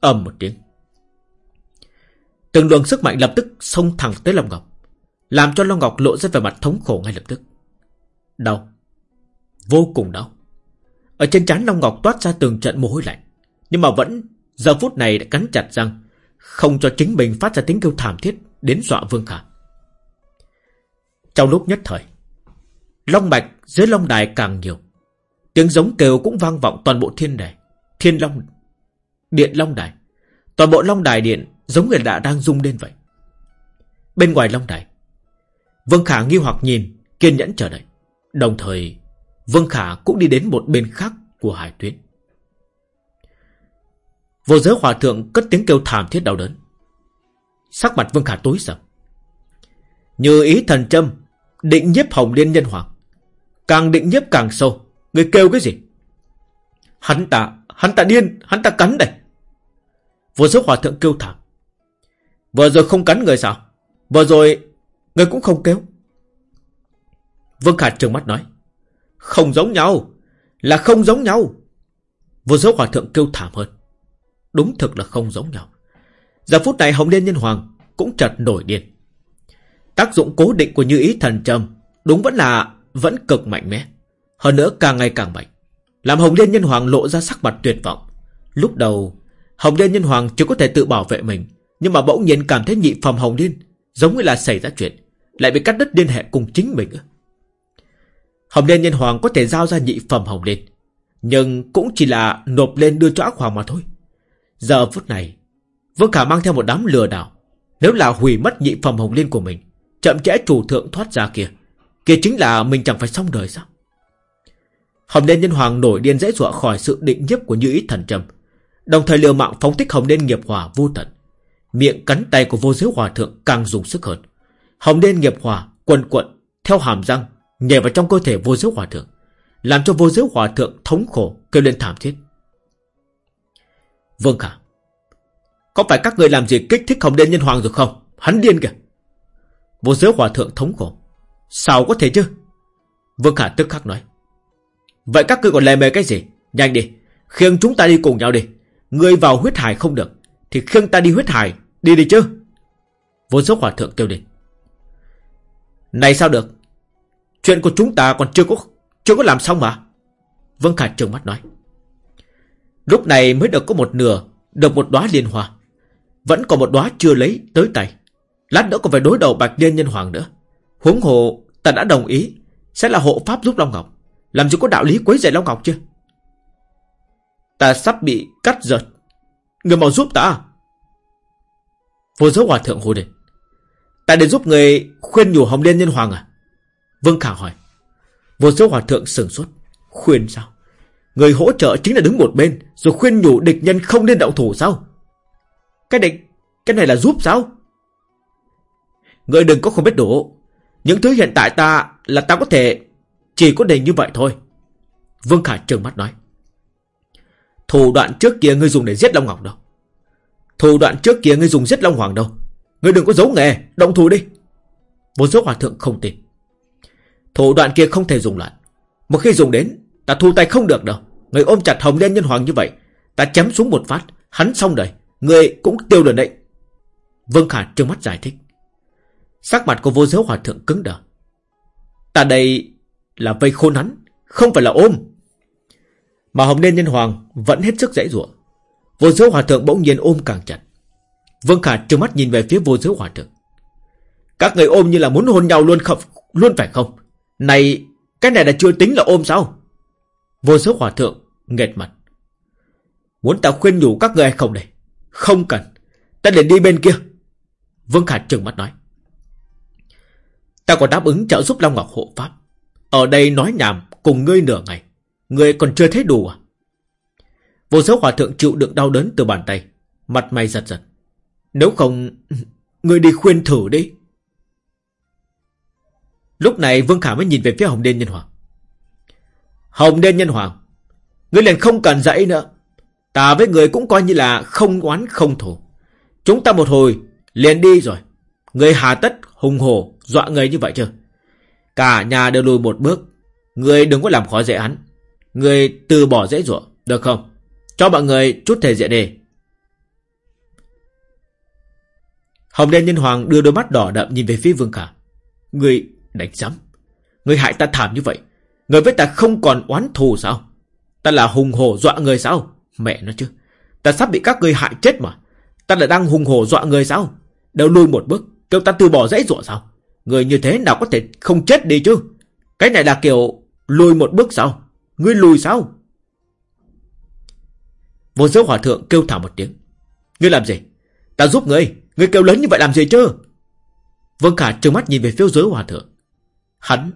ầm một tiếng. Từng luồng sức mạnh lập tức xông thẳng tới Long Ngọc. Làm cho Long Ngọc lộ ra vẻ mặt thống khổ ngay lập tức. Đau. Vô cùng đau. Ở trên trán Long Ngọc toát ra từng trận mồ hôi lạnh. Nhưng mà vẫn giờ phút này đã cắn chặt răng. Không cho chính mình phát ra tiếng kêu thảm thiết đến dọa Vương Khả. Trong lúc nhất thời. Long mạch dưới long đài càng nhiều. Tiếng giống kêu cũng vang vọng toàn bộ thiên đài. Thiên long. Điện long đài. Toàn bộ long đài điện giống người đã đang rung lên vậy. Bên ngoài long đài. Vương Khả nghi hoặc nhìn, kiên nhẫn chờ đợi. Đồng thời, Vương Khả cũng đi đến một bên khác của hải tuyến. Vô giới hòa thượng cất tiếng kêu thảm thiết đau đớn. Sắc mặt Vương Khả tối sầm. Như ý thần châm, định nhiếp hồng liên nhân hoàng. Càng định nhiếp càng sâu. Người kêu cái gì? Hắn ta, hắn ta điên, hắn ta cắn đây. Vô giới hòa thượng kêu thảm. Vừa rồi không cắn người sao? Vừa rồi, người cũng không kêu. Vương Khả trừng mắt nói. Không giống nhau. Là không giống nhau. Vô giới hòa thượng kêu thảm hơn. Đúng thực là không giống nhau. Giờ phút này Hồng Liên Nhân Hoàng cũng chợt nổi điên. Tác dụng cố định của như ý thần trầm đúng vẫn là vẫn cực mạnh mẽ. Hơn nữa càng ngày càng mạnh. Làm Hồng Liên Nhân Hoàng lộ ra sắc mặt tuyệt vọng. Lúc đầu, Hồng Liên Nhân Hoàng chưa có thể tự bảo vệ mình. Nhưng mà bỗng nhiên cảm thấy nhị phẩm Hồng Liên giống như là xảy ra chuyện. Lại bị cắt đứt liên hệ cùng chính mình. Hồng Liên Nhân Hoàng có thể giao ra nhị phẩm Hồng Liên. Nhưng cũng chỉ là nộp lên đưa cho ác hoàng mà thôi. Giờ phút này, Vương Khả mang theo một đám lừa đảo. Nếu là hủy mất nhị phẩm hồng liên của mình, chậm chẽ chủ thượng thoát ra kia, kia chính là mình chẳng phải xong đời sao? Hồng Liên Nhân Hoàng nổi điên dễ dọa khỏi sự định nhiếp của Như Ý Thần Trầm, đồng thời liều mạng phóng thích Hồng Liên nghiệp hỏa vô tận. Miệng cắn tay của vô giới hòa thượng càng dùng sức hơn. Hồng Liên nghiệp hỏa quần quận theo hàm răng nhảy vào trong cơ thể vô giới hòa thượng, làm cho vô giới hòa thượng thống khổ kêu lên thảm thiết. Vương Khả, có phải các người làm gì kích thích Hồng Liên Nhân Hoàng rồi không? Hắn điên kìa. Vô giới hòa thượng thống khổ. Sao có thể chứ? Vương Khả tức khắc nói. Vậy các ngươi còn lè mề cái gì? Nhanh đi. Khiêng chúng ta đi cùng nhau đi. Ngươi vào huyết hải không được. Thì khiêng ta đi huyết hải. Đi đi chứ. Vô giới hòa thượng kêu đi. Này sao được? Chuyện của chúng ta còn chưa có chưa có làm xong mà. Vương Khả trừng mắt nói. Lúc này mới được có một nửa, được một đóa liên hoa. Vẫn còn một đóa chưa lấy tới tay. Lát nữa còn phải đối đầu Bạch Liên Nhân Hoàng nữa. Huống hồ ta đã đồng ý Sẽ là hộ pháp giúp Long Ngọc. Làm gì có đạo lý quấy rầy Long Ngọc chưa Ta sắp bị cắt giật Người mau giúp ta. Vô giới hòa thượng hô lên. Ta đến giúp người khuyên nhủ Hồng Liên Nhân Hoàng à? Vương Khả hỏi. Vô giới hòa thượng sừng sốt. Khuyên sao? Người hỗ trợ chính là đứng một bên, Rồi khuyên nhủ địch nhân không nên động thủ sao cái địch, cái này là giúp sao? người đừng có không biết đủ. Những thứ hiện tại ta là ta có thể, chỉ có đề như vậy thôi. Vương Khải trừng mắt nói. Thủ đoạn trước kia ngươi dùng để giết Long Ngọc đâu. Thủ đoạn trước kia ngươi dùng giết Long Hoàng đâu. Người đừng có giấu nghề, Động thủ đi Vô số hòa thượng không tin Thủ đoạn kia không thể dùng lại Một khi dùng đến, Ta thu tay không được đâu Người ôm chặt hồng đen nhân hoàng như vậy, Ta chém xuống một phát, Hắn xong đời, Người cũng tiêu đời đấy. Vương Khả trừng mắt giải thích. Sắc mặt của vô giới hòa thượng cứng đờ. Ta đây là vây khôn hắn, Không phải là ôm. Mà hồng đen nhân hoàng vẫn hết sức dãy ruộng Vô giới hòa thượng bỗng nhiên ôm càng chặt. Vương Khả trừng mắt nhìn về phía vô giới hòa thượng. Các người ôm như là muốn hôn nhau luôn không, Luôn phải không? Này, Cái này là chưa tính là ôm sao? Vô số hòa thượng nghẹt mặt. Muốn ta khuyên nhủ các người hay không đây? Không cần. Ta liền đi bên kia. Vương Khả trừng mắt nói. Ta còn đáp ứng trợ giúp Long Ngọc hộ pháp. Ở đây nói nhảm cùng ngươi nửa ngày. Ngươi còn chưa thấy đủ à? Vô số hòa thượng chịu đựng đau đớn từ bàn tay. Mặt mày giật giật. Nếu không, Ngươi đi khuyên thử đi. Lúc này Vương Khả mới nhìn về phía Hồng Đen Nhân Hoàng Hồng Đen Nhân Hoàng, Ngươi liền không cần dạy nữa. Ta với người cũng coi như là không oán không thù. Chúng ta một hồi liền đi rồi. Người hà tất hùng hồ Dọa người như vậy chưa? Cả nhà đều lùi một bước. Người đừng có làm khó dễ hắn. Người từ bỏ dễ dụa, Được không? Cho mọi người chút thể diện đi. Hồng đen nhân hoàng đưa đôi mắt đỏ đậm nhìn về phía Vương Khả. Người đánh giám. Người hại ta thảm như vậy. Người với ta không còn oán thù sao? Ta là hùng hổ dọa người sao? Mẹ nó chứ. Ta sắp bị các người hại chết mà. Ta lại đang hùng hổ dọa người sao? Đều lùi một bước. Kêu ta từ bỏ dãy dọa sao? Người như thế nào có thể không chết đi chứ? Cái này là kiểu lùi một bước sao? Ngươi lùi sao? Vô giới hòa thượng kêu thả một tiếng. Ngươi làm gì? Ta giúp ngươi. Ngươi kêu lớn như vậy làm gì chứ? Vương Khả trừng mắt nhìn về phía giới hòa thượng. Hắn,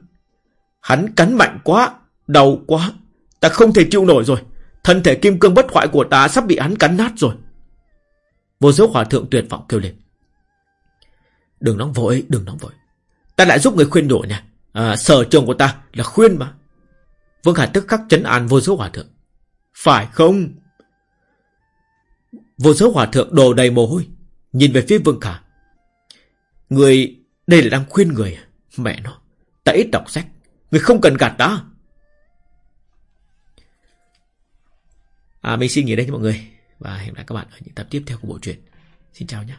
hắn cắn mạnh quá, đau quá. Ta không thể chịu nổi rồi. Thân thể kim cương bất hoại của ta sắp bị hắn cắn nát rồi. Vô giới hòa thượng tuyệt vọng kêu lên. Đừng nóng vội, đừng nóng vội. Ta lại giúp người khuyên nhủ nha. À, sở trường của ta là khuyên mà. Vương Khả tức khắc chấn an vô số hòa thượng. Phải không? Vô số hòa thượng đồ đầy mồ hôi. Nhìn về phía Vương Khả. Người, đây là đang khuyên người. À? Mẹ nó, ta ít đọc sách. Người không cần gạt ta. À, mình xin nghỉ đây cho mọi người. Và hẹn gặp lại các bạn ở những tập tiếp theo của bộ truyện. Xin chào nhé.